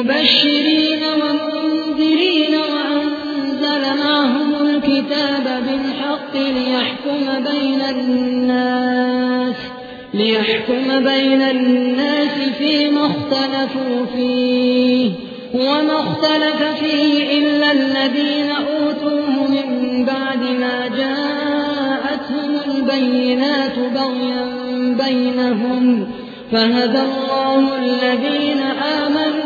مبشرين ومنذرين وأنزل معهم الكتاب بالحق ليحكم بين الناس ليحكم بين الناس فيما اختلفوا فيه وما اختلف فيه إلا الذين أوتوه من بعد ما جاءتهم البينات بغيا بينهم فهدى الله الذين آمنوا